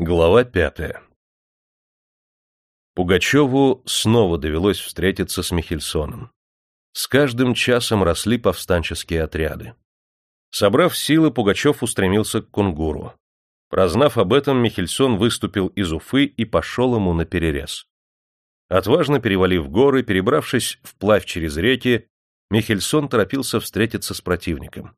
Глава пятая Пугачеву снова довелось встретиться с Михельсоном. С каждым часом росли повстанческие отряды. Собрав силы, Пугачев устремился к Кунгуру. Прознав об этом, Михельсон выступил из Уфы и пошел ему на перерез. Отважно перевалив горы, перебравшись вплавь через реки, Михельсон торопился встретиться с противником.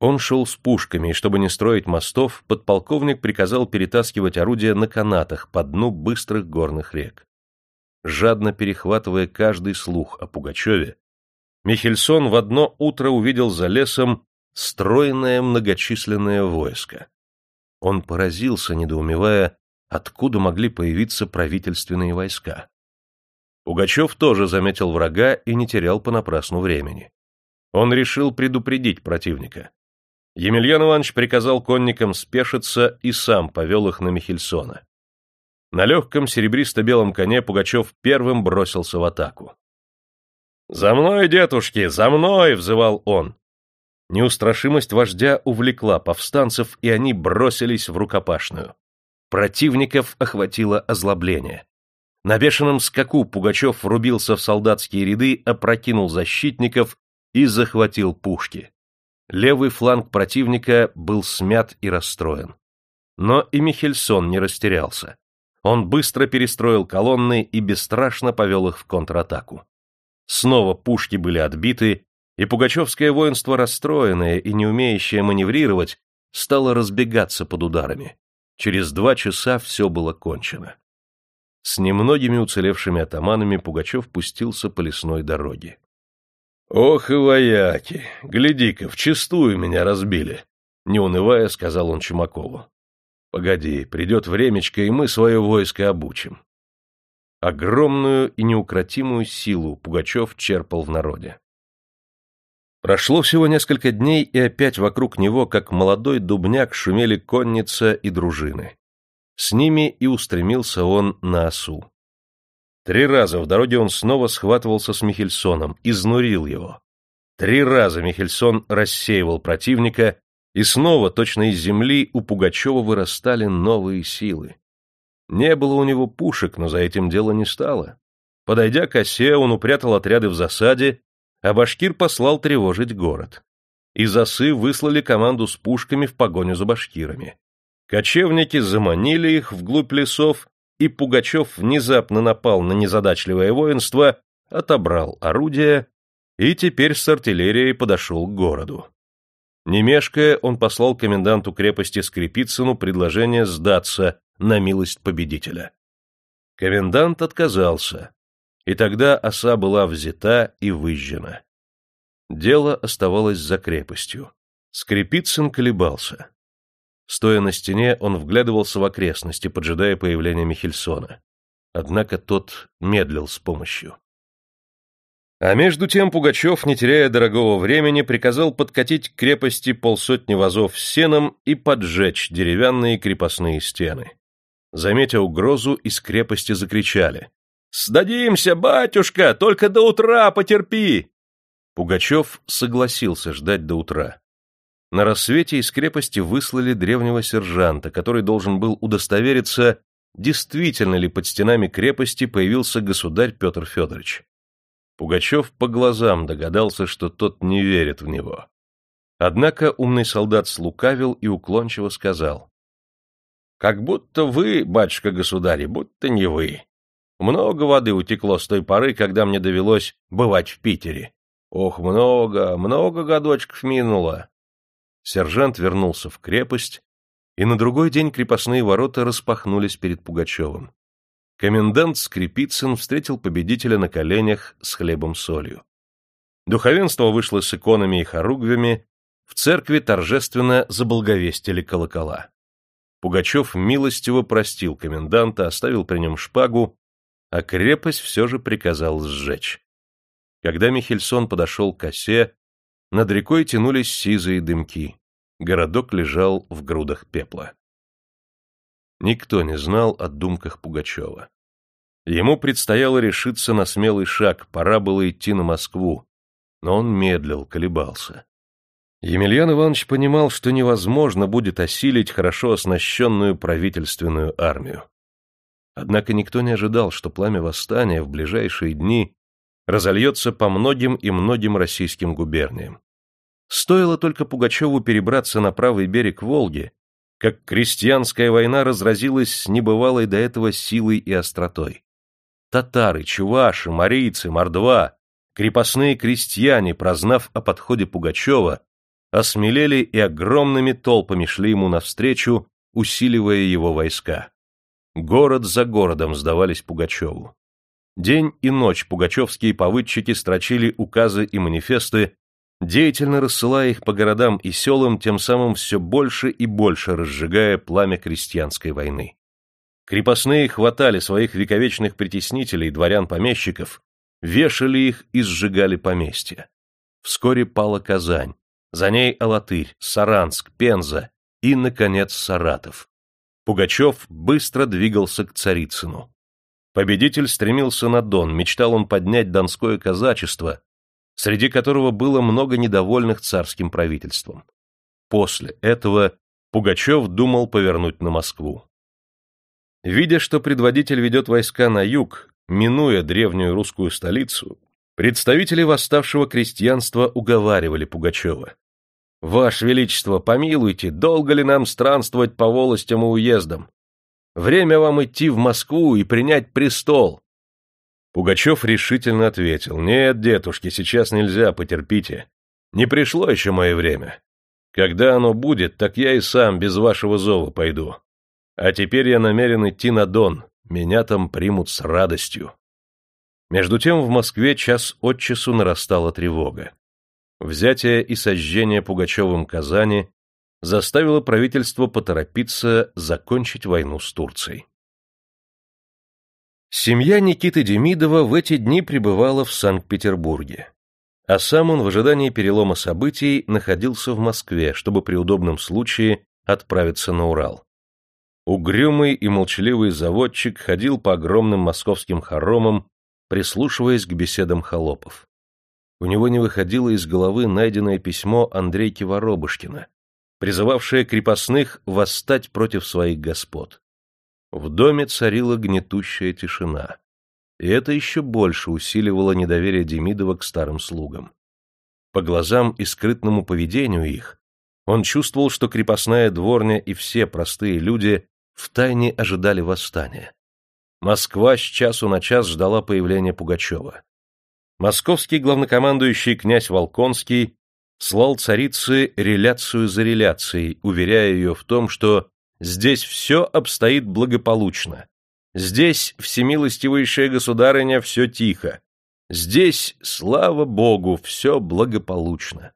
Он шел с пушками, и чтобы не строить мостов, подполковник приказал перетаскивать орудия на канатах по дну быстрых горных рек. Жадно перехватывая каждый слух о Пугачеве, Михельсон в одно утро увидел за лесом стройное многочисленное войско. Он поразился, недоумевая, откуда могли появиться правительственные войска. Пугачев тоже заметил врага и не терял понапрасну времени. Он решил предупредить противника. Емельян Иванович приказал конникам спешиться и сам повел их на Михельсона. На легком серебристо-белом коне Пугачев первым бросился в атаку. «За мной, дедушки, за мной!» — взывал он. Неустрашимость вождя увлекла повстанцев, и они бросились в рукопашную. Противников охватило озлобление. На бешеном скаку Пугачев врубился в солдатские ряды, опрокинул защитников и захватил пушки. Левый фланг противника был смят и расстроен. Но и Михельсон не растерялся. Он быстро перестроил колонны и бесстрашно повел их в контратаку. Снова пушки были отбиты, и пугачевское воинство, расстроенное и не умеющее маневрировать, стало разбегаться под ударами. Через два часа все было кончено. С немногими уцелевшими атаманами Пугачев пустился по лесной дороге. «Ох и вояки! Гляди-ка, вчистую меня разбили!» Не унывая, сказал он Чумакову. «Погоди, придет времечко, и мы свое войско обучим». Огромную и неукротимую силу Пугачев черпал в народе. Прошло всего несколько дней, и опять вокруг него, как молодой дубняк, шумели конница и дружины. С ними и устремился он на осу. Три раза в дороге он снова схватывался с Михельсоном, изнурил его. Три раза Михельсон рассеивал противника, и снова, точно из земли, у Пугачева вырастали новые силы. Не было у него пушек, но за этим дело не стало. Подойдя к осе, он упрятал отряды в засаде, а башкир послал тревожить город. Из осы выслали команду с пушками в погоню за башкирами. Кочевники заманили их вглубь лесов и Пугачев внезапно напал на незадачливое воинство, отобрал орудие и теперь с артиллерией подошел к городу. Не мешкая, он послал коменданту крепости Скрипицыну предложение сдаться на милость победителя. Комендант отказался, и тогда оса была взята и выжжена. Дело оставалось за крепостью. Скрипицын колебался. Стоя на стене, он вглядывался в окрестности, поджидая появления Михельсона. Однако тот медлил с помощью. А между тем Пугачев, не теряя дорогого времени, приказал подкатить к крепости полсотни вазов сеном и поджечь деревянные крепостные стены. Заметя угрозу, из крепости закричали. «Сдадимся, батюшка! Только до утра потерпи!» Пугачев согласился ждать до утра. На рассвете из крепости выслали древнего сержанта, который должен был удостовериться, действительно ли под стенами крепости появился государь Петр Федорович. Пугачев по глазам догадался, что тот не верит в него. Однако умный солдат слукавил и уклончиво сказал. — Как будто вы, батюшка-государь, будто не вы. Много воды утекло с той поры, когда мне довелось бывать в Питере. Ох, много, много годочков минуло. Сержант вернулся в крепость, и на другой день крепостные ворота распахнулись перед Пугачевым. Комендант Скрипицын встретил победителя на коленях с хлебом-солью. Духовенство вышло с иконами и хоругвями, в церкви торжественно заблаговестили колокола. Пугачев милостиво простил коменданта, оставил при нем шпагу, а крепость все же приказал сжечь. Когда Михельсон подошел к осе, над рекой тянулись сизые дымки. Городок лежал в грудах пепла. Никто не знал о думках Пугачева. Ему предстояло решиться на смелый шаг, пора было идти на Москву, но он медлил, колебался. Емельян Иванович понимал, что невозможно будет осилить хорошо оснащенную правительственную армию. Однако никто не ожидал, что пламя восстания в ближайшие дни разольется по многим и многим российским губерниям. Стоило только Пугачеву перебраться на правый берег Волги, как крестьянская война разразилась с небывалой до этого силой и остротой. Татары, чуваши, марийцы, мордва, крепостные крестьяне, прознав о подходе Пугачева, осмелели и огромными толпами шли ему навстречу, усиливая его войска. Город за городом сдавались Пугачеву. День и ночь пугачевские повыдчики строчили указы и манифесты, деятельно рассылая их по городам и селам, тем самым все больше и больше разжигая пламя крестьянской войны. Крепостные хватали своих вековечных притеснителей, дворян-помещиков, вешали их и сжигали поместья. Вскоре пала Казань, за ней Алатырь, Саранск, Пенза и, наконец, Саратов. Пугачев быстро двигался к Царицыну. Победитель стремился на Дон, мечтал он поднять донское казачество, среди которого было много недовольных царским правительством. После этого Пугачев думал повернуть на Москву. Видя, что предводитель ведет войска на юг, минуя древнюю русскую столицу, представители восставшего крестьянства уговаривали Пугачева. «Ваше Величество, помилуйте, долго ли нам странствовать по волостям и уездам? Время вам идти в Москву и принять престол. Пугачев решительно ответил. Нет, дедушки, сейчас нельзя, потерпите. Не пришло еще мое время. Когда оно будет, так я и сам без вашего зова пойду. А теперь я намерен идти на Дон. Меня там примут с радостью. Между тем в Москве час от часу нарастала тревога. Взятие и сожжение Пугачевым Казани заставило правительство поторопиться закончить войну с Турцией. Семья Никиты Демидова в эти дни пребывала в Санкт-Петербурге, а сам он в ожидании перелома событий находился в Москве, чтобы при удобном случае отправиться на Урал. Угрюмый и молчаливый заводчик ходил по огромным московским хоромам, прислушиваясь к беседам холопов. У него не выходило из головы найденное письмо Андрейки Воробушкина, призывавшая крепостных восстать против своих господ. В доме царила гнетущая тишина, и это еще больше усиливало недоверие Демидова к старым слугам. По глазам и скрытному поведению их он чувствовал, что крепостная дворня и все простые люди втайне ожидали восстания. Москва с часу на час ждала появления Пугачева. Московский главнокомандующий князь Волконский слал царице реляцию за реляцией, уверяя ее в том, что здесь все обстоит благополучно. Здесь, всемилостивейшая государыня, все тихо. Здесь, слава богу, все благополучно.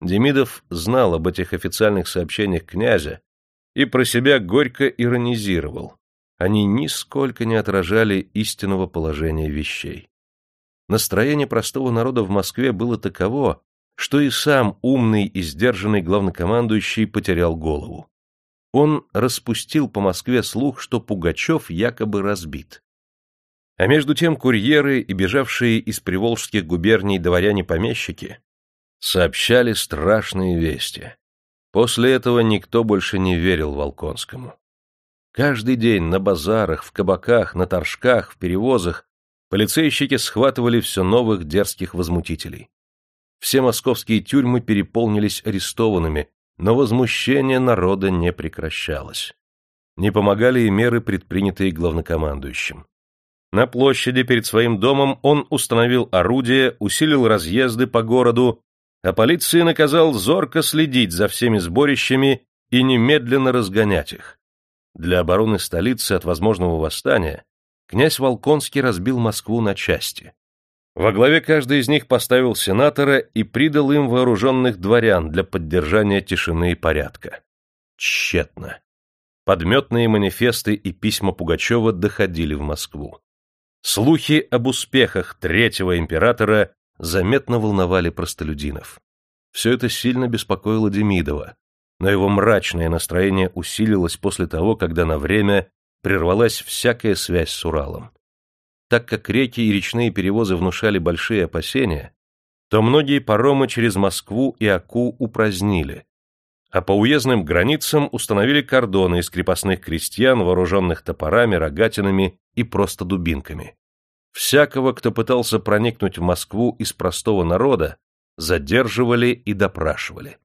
Демидов знал об этих официальных сообщениях князя и про себя горько иронизировал. Они нисколько не отражали истинного положения вещей. Настроение простого народа в Москве было таково, что и сам умный и сдержанный главнокомандующий потерял голову. Он распустил по Москве слух, что Пугачев якобы разбит. А между тем курьеры и бежавшие из приволжских губерний дворяне-помещики сообщали страшные вести. После этого никто больше не верил Волконскому. Каждый день на базарах, в кабаках, на торжках, в перевозах полицейщики схватывали все новых дерзких возмутителей. Все московские тюрьмы переполнились арестованными, но возмущение народа не прекращалось. Не помогали и меры, предпринятые главнокомандующим. На площади перед своим домом он установил орудия, усилил разъезды по городу, а полиции наказал зорко следить за всеми сборищами и немедленно разгонять их. Для обороны столицы от возможного восстания князь Волконский разбил Москву на части. Во главе каждый из них поставил сенатора и придал им вооруженных дворян для поддержания тишины и порядка. Тщетно. Подметные манифесты и письма Пугачева доходили в Москву. Слухи об успехах третьего императора заметно волновали простолюдинов. Все это сильно беспокоило Демидова, но его мрачное настроение усилилось после того, когда на время прервалась всякая связь с Уралом. Так как реки и речные перевозы внушали большие опасения, то многие паромы через Москву и Аку упразднили, а по уездным границам установили кордоны из крепостных крестьян, вооруженных топорами, рогатинами и просто дубинками. Всякого, кто пытался проникнуть в Москву из простого народа, задерживали и допрашивали.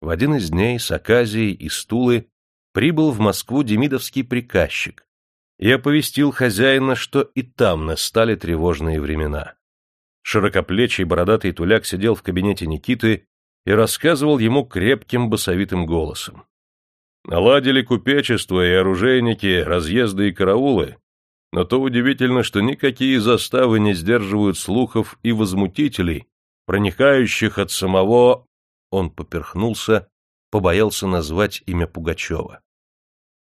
В один из дней с Аказией и Стулы прибыл в Москву демидовский приказчик и оповестил хозяина, что и там настали тревожные времена. Широкоплечий бородатый туляк сидел в кабинете Никиты и рассказывал ему крепким басовитым голосом. Наладили купечество и оружейники, разъезды и караулы, но то удивительно, что никакие заставы не сдерживают слухов и возмутителей, проникающих от самого... Он поперхнулся, побоялся назвать имя Пугачева.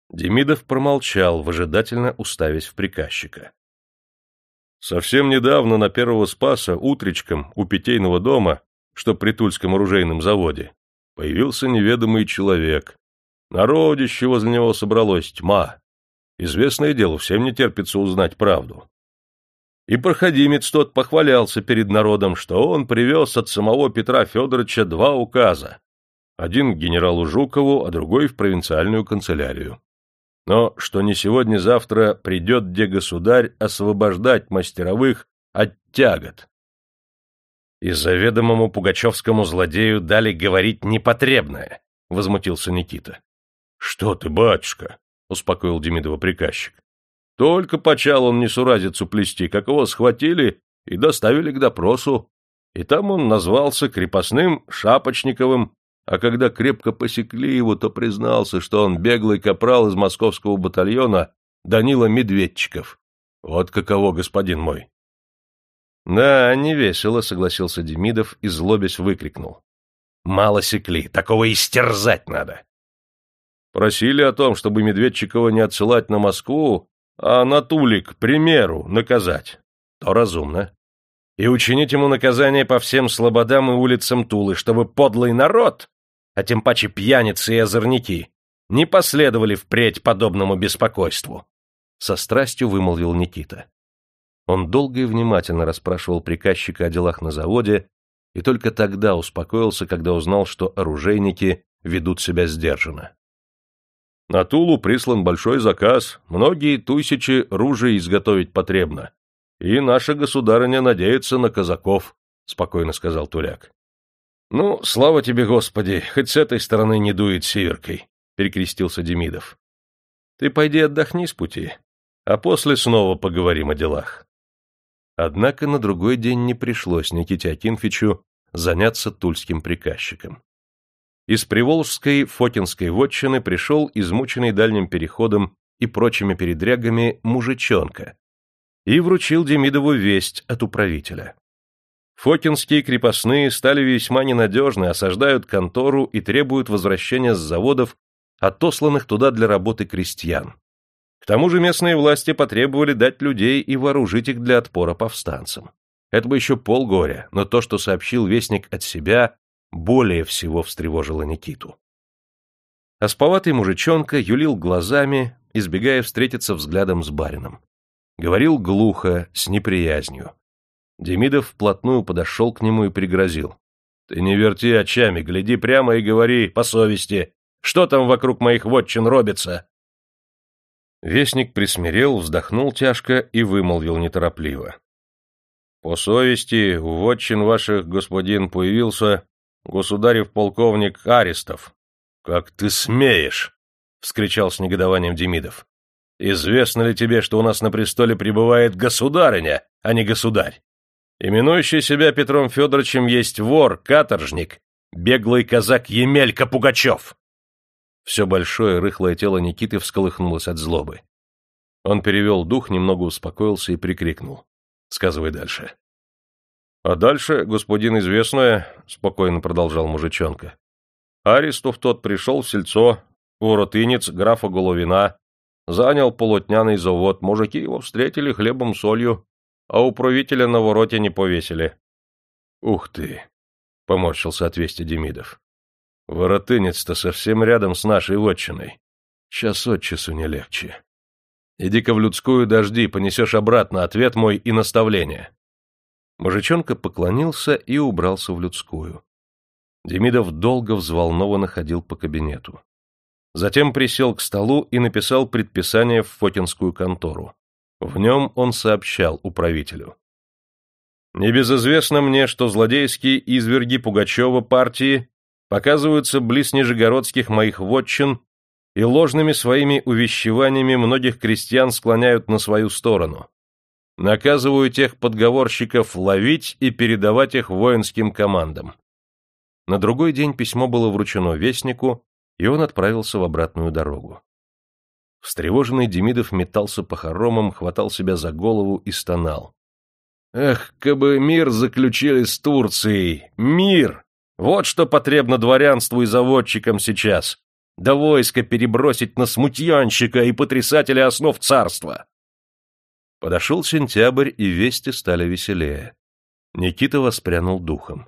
Демидов промолчал, выжидательно уставясь в приказчика. Совсем недавно на Первого Спаса утречком у питейного дома, что при Тульском оружейном заводе, появился неведомый человек. Народище возле него собралось тьма. Известное дело, всем не терпится узнать правду. И проходимец тот похвалялся перед народом, что он привез от самого Петра Федоровича два указа. Один к генералу Жукову, а другой в провинциальную канцелярию но что не сегодня-завтра придет где государь освобождать мастеровых от тягот. И заведомому пугачевскому злодею дали говорить непотребное, — возмутился Никита. — Что ты, батюшка? — успокоил Демидова приказчик. — Только почал он несуразицу плести, как его схватили и доставили к допросу, и там он назвался крепостным Шапочниковым а когда крепко посекли его, то признался, что он беглый капрал из московского батальона Данила Медведчиков. Вот каково, господин мой. — Да, не весело, — согласился Демидов и, злобясь, выкрикнул. — Мало секли, такого истерзать надо. Просили о том, чтобы Медведчикова не отсылать на Москву, а на Тулик, к примеру, наказать. То разумно. И учинить ему наказание по всем слободам и улицам Тулы, чтобы подлый народ а тем паче пьяницы и озорники, не последовали впредь подобному беспокойству. Со страстью вымолвил Никита. Он долго и внимательно расспрашивал приказчика о делах на заводе и только тогда успокоился, когда узнал, что оружейники ведут себя сдержанно. На Тулу прислан большой заказ, многие тысячи ружей изготовить потребно. И наша государыня надеется на казаков, — спокойно сказал Туляк. — Ну, слава тебе, Господи, хоть с этой стороны не дует северкой, — перекрестился Демидов. — Ты пойди отдохни с пути, а после снова поговорим о делах. Однако на другой день не пришлось Никите Акинфичу заняться тульским приказчиком. Из Приволжской Фокинской вотчины пришел измученный дальним переходом и прочими передрягами мужичонка и вручил Демидову весть от управителя. Фокинские крепостные стали весьма ненадежны, осаждают контору и требуют возвращения с заводов, отосланных туда для работы крестьян. К тому же местные власти потребовали дать людей и вооружить их для отпора повстанцам. Это бы еще полгоря, но то, что сообщил вестник от себя, более всего встревожило Никиту. Осповатый мужичонка юлил глазами, избегая встретиться взглядом с барином. Говорил глухо, с неприязнью. Демидов вплотную подошел к нему и пригрозил. — Ты не верти очами, гляди прямо и говори по совести. Что там вокруг моих вотчин робится? Вестник присмирел, вздохнул тяжко и вымолвил неторопливо. — По совести, у вотчин ваших, господин, появился государев полковник Аристов. — Как ты смеешь! — вскричал с негодованием Демидов. — Известно ли тебе, что у нас на престоле пребывает государыня, а не государь? Именующий себя Петром Федоровичем есть вор, каторжник, беглый казак Емелька Пугачев. Все большое рыхлое тело Никиты всколыхнулось от злобы. Он перевел дух, немного успокоился и прикрикнул. Сказывай дальше. А дальше, господин известное, спокойно продолжал мужичонка. Аристов тот пришел в сельцо, воротынец графа Головина, занял полотняный завод, мужики его встретили хлебом солью, а управителя на вороте не повесили. — Ух ты! — поморщился от вести Демидов. — Воротынец-то совсем рядом с нашей вотчиной. Час от часу не легче. Иди-ка в людскую дожди, понесешь обратно ответ мой и наставление. Мужичонка поклонился и убрался в людскую. Демидов долго взволнованно ходил по кабинету. Затем присел к столу и написал предписание в Фотинскую контору. В нем он сообщал управителю. «Небезызвестно мне, что злодейские изверги Пугачева партии показываются близ нижегородских моих вотчин и ложными своими увещеваниями многих крестьян склоняют на свою сторону. Наказываю тех подговорщиков ловить и передавать их воинским командам. На другой день письмо было вручено вестнику, и он отправился в обратную дорогу. Встревоженный Демидов метался по хоромам, хватал себя за голову и стонал. «Эх, кабы мир заключили с Турцией! Мир! Вот что потребно дворянству и заводчикам сейчас! Да войско перебросить на смутьянщика и потрясателя основ царства!» Подошел сентябрь, и вести стали веселее. Никита воспрянул духом.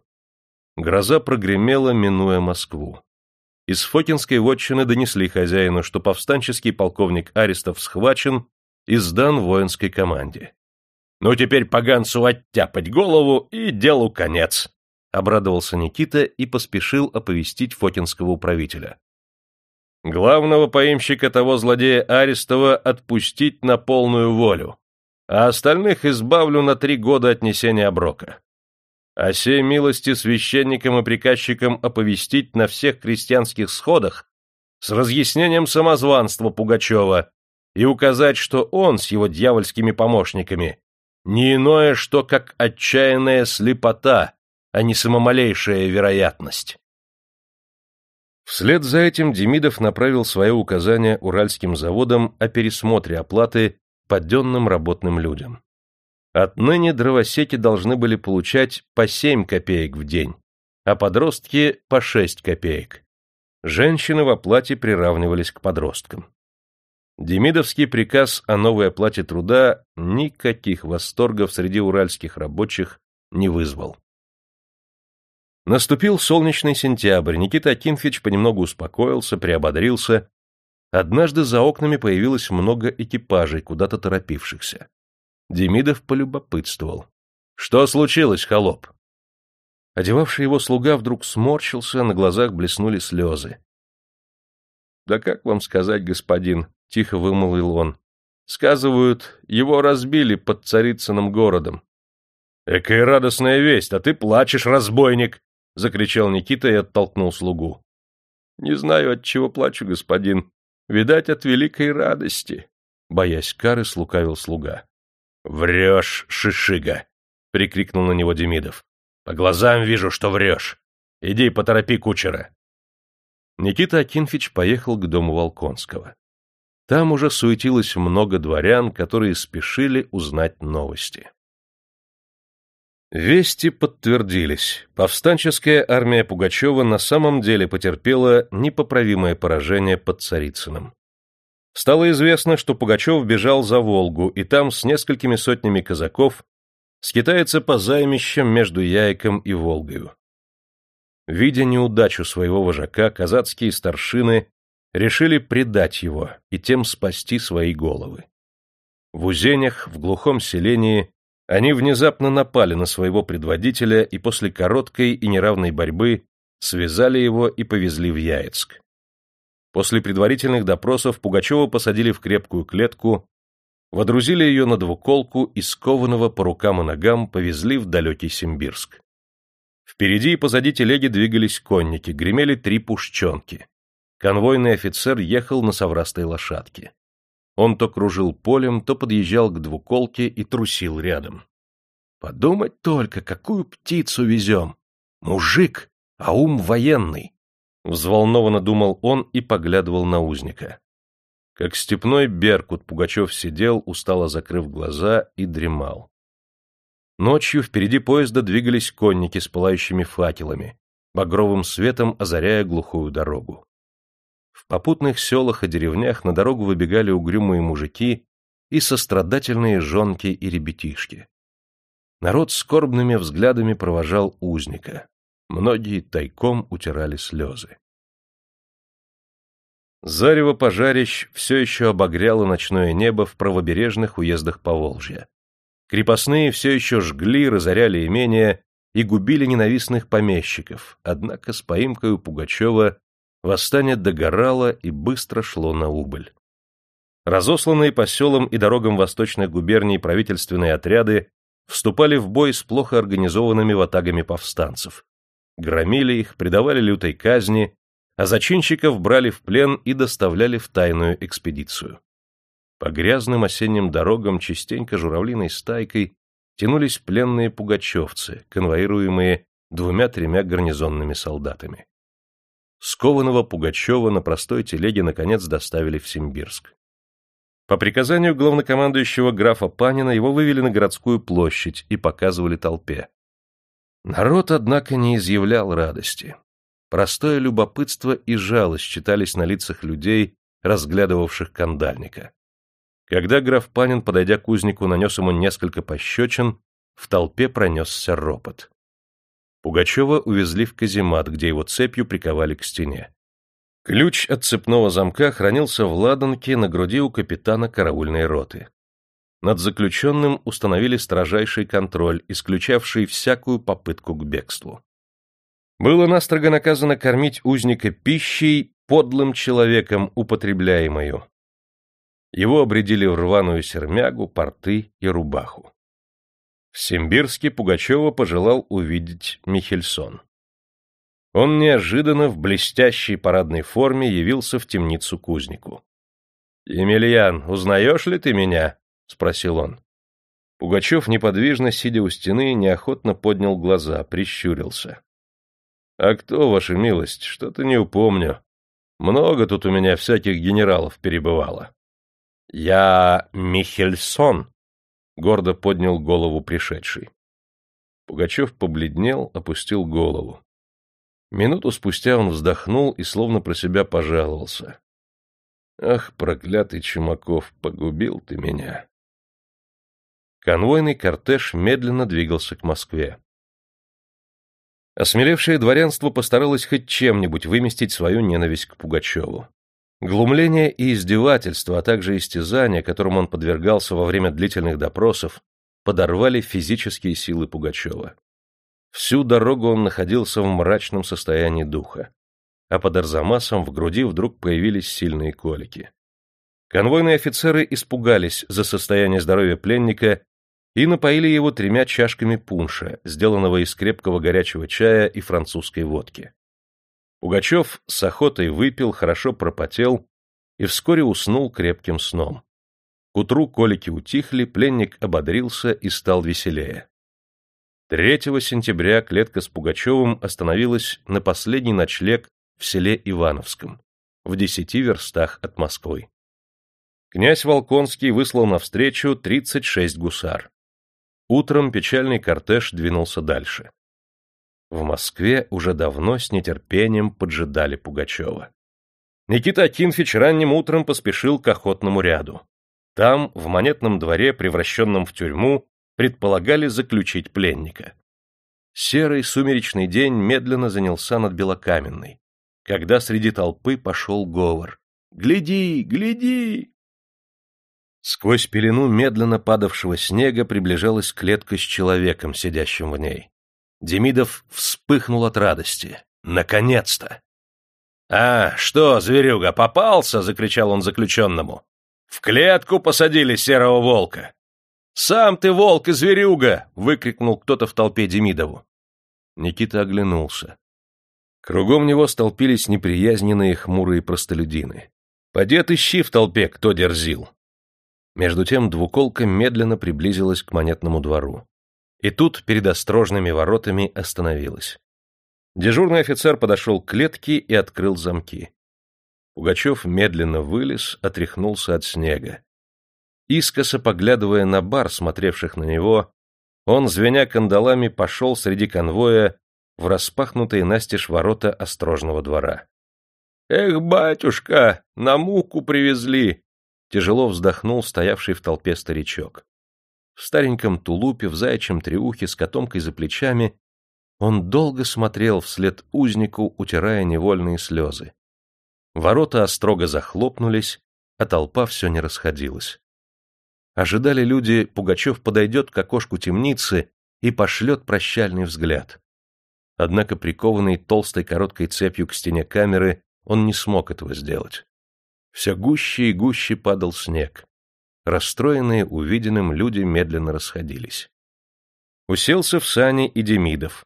Гроза прогремела, минуя Москву. Из Фокинской вотчины донесли хозяину, что повстанческий полковник Аристов схвачен и сдан воинской команде. «Ну теперь поганцу оттяпать голову, и делу конец!» — обрадовался Никита и поспешил оповестить фокинского управителя. «Главного поимщика того злодея Арестова отпустить на полную волю а остальных избавлю на три года от несения оброка. О сей милости священникам и приказчикам оповестить на всех крестьянских сходах с разъяснением самозванства Пугачева и указать, что он с его дьявольскими помощниками не иное, что как отчаянная слепота, а не самомалейшая вероятность. Вслед за этим Демидов направил свое указание уральским заводам о пересмотре оплаты подденным работным людям. Отныне дровосеки должны были получать по 7 копеек в день, а подростки по 6 копеек. Женщины в оплате приравнивались к подросткам. Демидовский приказ о новой оплате труда никаких восторгов среди уральских рабочих не вызвал. Наступил солнечный сентябрь, Никита Акинфич понемногу успокоился, приободрился Однажды за окнами появилось много экипажей, куда-то торопившихся. Демидов полюбопытствовал. — Что случилось, холоп? Одевавший его слуга вдруг сморщился, на глазах блеснули слезы. — Да как вам сказать, господин? — тихо вымолвил он. — Сказывают, его разбили под Царицыным городом. — Экая радостная весть, а ты плачешь, разбойник! — закричал Никита и оттолкнул слугу. — Не знаю, от чего плачу, господин, Видать, от великой радости. Боясь кары, слукавил слуга. — Врешь, шишига! — прикрикнул на него Демидов. — По глазам вижу, что врешь. Иди, поторопи кучера. Никита Акинфич поехал к дому Волконского. Там уже суетилось много дворян, которые спешили узнать новости. Вести подтвердились. Повстанческая армия Пугачева на самом деле потерпела непоправимое поражение под Царицыным. Стало известно, что Пугачев бежал за Волгу, и там с несколькими сотнями казаков скитается по займищам между Яиком и Волгою. Видя неудачу своего вожака, казацкие старшины решили предать его и тем спасти свои головы. В Узенях, в глухом селении, они внезапно напали на своего предводителя и после короткой и неравной борьбы связали его и повезли в Яицк. После предварительных допросов Пугачева посадили в крепкую клетку, водрузили ее на двуколку и скованного по рукам и ногам повезли в далекий Симбирск. Впереди и позади телеги двигались конники, гремели три пушченки. Конвойный офицер ехал на соврастой лошадке. Он то кружил полем, то подъезжал к двуколке и трусил рядом. Подумать только, какую птицу везем! Мужик, а ум военный! Взволнованно думал он и поглядывал на узника. Как степной беркут Пугачев сидел, устало закрыв глаза, и дремал. Ночью впереди поезда двигались конники с пылающими факелами, багровым светом озаряя глухую дорогу попутных селах и деревнях на дорогу выбегали угрюмые мужики и сострадательные жонки и ребятишки. Народ скорбными взглядами провожал узника. Многие тайком утирали слезы. Зарево пожарищ все еще обогряло ночное небо в правобережных уездах Поволжья. Крепостные все еще жгли, разоряли имения и губили ненавистных помещиков, однако с поимкой у Пугачева восстание догорало и быстро шло на убыль. Разосланные по селам и дорогам восточных губерний правительственные отряды вступали в бой с плохо организованными ватагами повстанцев, громили их, предавали лютой казни, а зачинщиков брали в плен и доставляли в тайную экспедицию. По грязным осенним дорогам частенько журавлиной стайкой тянулись пленные пугачевцы, конвоируемые двумя-тремя гарнизонными солдатами. Скованного Пугачева на простой телеге наконец доставили в Симбирск. По приказанию главнокомандующего графа Панина его вывели на городскую площадь и показывали толпе. Народ, однако, не изъявлял радости. Простое любопытство и жалость читались на лицах людей, разглядывавших кандальника. Когда граф Панин, подойдя к узнику, нанес ему несколько пощечин, в толпе пронесся ропот. Пугачева увезли в каземат, где его цепью приковали к стене. Ключ от цепного замка хранился в ладанке на груди у капитана караульной роты. Над заключенным установили строжайший контроль, исключавший всякую попытку к бегству. Было настрого наказано кормить узника пищей подлым человеком употребляемою, его обредили в рваную сермягу, порты и рубаху. В Симбирске Пугачева пожелал увидеть Михельсон. Он неожиданно в блестящей парадной форме явился в темницу кузнику. — Емельян, узнаешь ли ты меня? — спросил он. Пугачев, неподвижно сидя у стены, неохотно поднял глаза, прищурился. — А кто, ваша милость, что-то не упомню. Много тут у меня всяких генералов перебывало. «Я Михельсон», — гордо поднял голову пришедший. Пугачев побледнел, опустил голову. Минуту спустя он вздохнул и словно про себя пожаловался. «Ах, проклятый Чумаков, погубил ты меня!» Конвойный кортеж медленно двигался к Москве. Осмелевшее дворянство постаралось хоть чем-нибудь выместить свою ненависть к Пугачеву. Глумление и издевательство, а также истязания, которым он подвергался во время длительных допросов, подорвали физические силы Пугачева. Всю дорогу он находился в мрачном состоянии духа, а под Арзамасом в груди вдруг появились сильные колики. Конвойные офицеры испугались за состояние здоровья пленника и напоили его тремя чашками пунша, сделанного из крепкого горячего чая и французской водки. Пугачев с охотой выпил, хорошо пропотел и вскоре уснул крепким сном. К утру колики утихли, пленник ободрился и стал веселее. 3 сентября клетка с Пугачевым остановилась на последний ночлег в селе Ивановском, в десяти верстах от Москвы. Князь Волконский выслал навстречу 36 гусар. Утром печальный кортеж двинулся дальше. В Москве уже давно с нетерпением поджидали Пугачева. Никита Акинфич ранним утром поспешил к охотному ряду. Там, в монетном дворе, превращенном в тюрьму, предполагали заключить пленника. Серый сумеречный день медленно занялся над Белокаменной, когда среди толпы пошел говор. «Гляди, гляди!» Сквозь пелену медленно падавшего снега приближалась клетка с человеком, сидящим в ней. Демидов вспыхнул от радости. Наконец-то! «А, что, зверюга, попался?» — закричал он заключенному. «В клетку посадили серого волка!» «Сам ты волк и зверюга!» — выкрикнул кто-то в толпе Демидову. Никита оглянулся. Кругом него столпились неприязненные хмурые простолюдины. «Поди отыщи в толпе, кто дерзил!» Между тем двуколка медленно приблизилась к монетному двору. И тут перед острожными воротами остановилась. Дежурный офицер подошел к клетке и открыл замки. Пугачев медленно вылез, отряхнулся от снега. Искоса поглядывая на бар, смотревших на него, он, звеня кандалами, пошел среди конвоя в распахнутые настежь ворота острожного двора. — Эх, батюшка, на муку привезли! — тяжело вздохнул стоявший в толпе старичок. В стареньком тулупе, в заячьем треухе, с котомкой за плечами, он долго смотрел вслед узнику, утирая невольные слезы. Ворота острого захлопнулись, а толпа все не расходилась. Ожидали люди, Пугачев подойдет к окошку темницы и пошлет прощальный взгляд. Однако, прикованный толстой короткой цепью к стене камеры, он не смог этого сделать. Все гуще и гуще падал снег. Расстроенные увиденным люди медленно расходились. Уселся в сани и Демидов.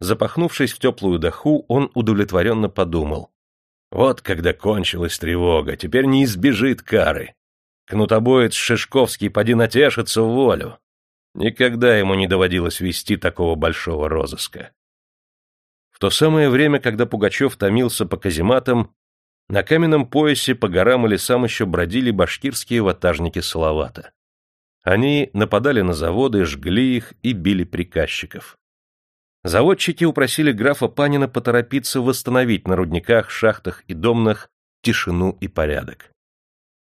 Запахнувшись в теплую доху, он удовлетворенно подумал. Вот когда кончилась тревога, теперь не избежит кары. Кнутобоец Шишковский поди натешится в волю. Никогда ему не доводилось вести такого большого розыска. В то самое время, когда Пугачев томился по казематам, на каменном поясе по горам и лесам еще бродили башкирские ватажники Салавата. Они нападали на заводы, жгли их и били приказчиков. Заводчики упросили графа Панина поторопиться восстановить на рудниках, шахтах и домнах тишину и порядок.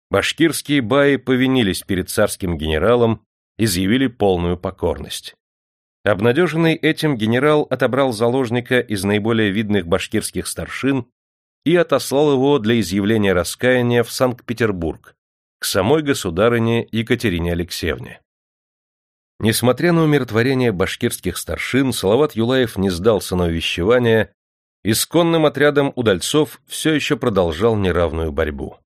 Башкирские баи повинились перед царским генералом, изъявили полную покорность. Обнадеженный этим генерал отобрал заложника из наиболее видных башкирских старшин и отослал его для изъявления раскаяния в Санкт-Петербург, к самой государыне Екатерине Алексеевне. Несмотря на умиротворение башкирских старшин, Салават Юлаев не сдался на увещевание и с конным отрядом удальцов все еще продолжал неравную борьбу.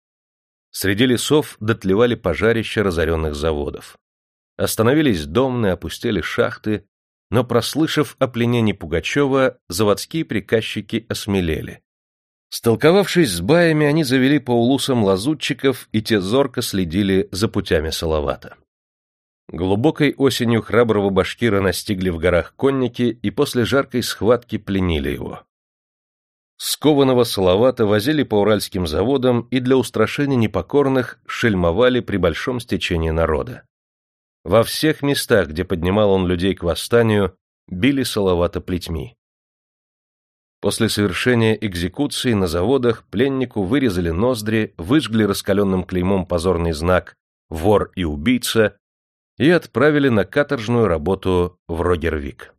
Среди лесов дотлевали пожарища разоренных заводов. Остановились домны, опустили шахты, но, прослышав о пленении Пугачева, заводские приказчики осмелели. Столковавшись с баями, они завели по улусам лазутчиков, и те зорко следили за путями Салавата. Глубокой осенью храброго башкира настигли в горах конники и после жаркой схватки пленили его. Скованного Салавата возили по уральским заводам и для устрашения непокорных шельмовали при большом стечении народа. Во всех местах, где поднимал он людей к восстанию, били Салавата плетьми. После совершения экзекуции на заводах пленнику вырезали ноздри, выжгли раскаленным клеймом позорный знак «Вор и убийца» и отправили на каторжную работу в Рогервик.